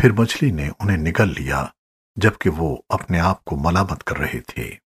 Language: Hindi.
फिर मछली ने उन्हें निगल लिया, जबकि वो अपने आप को मलामत कर रहे थे।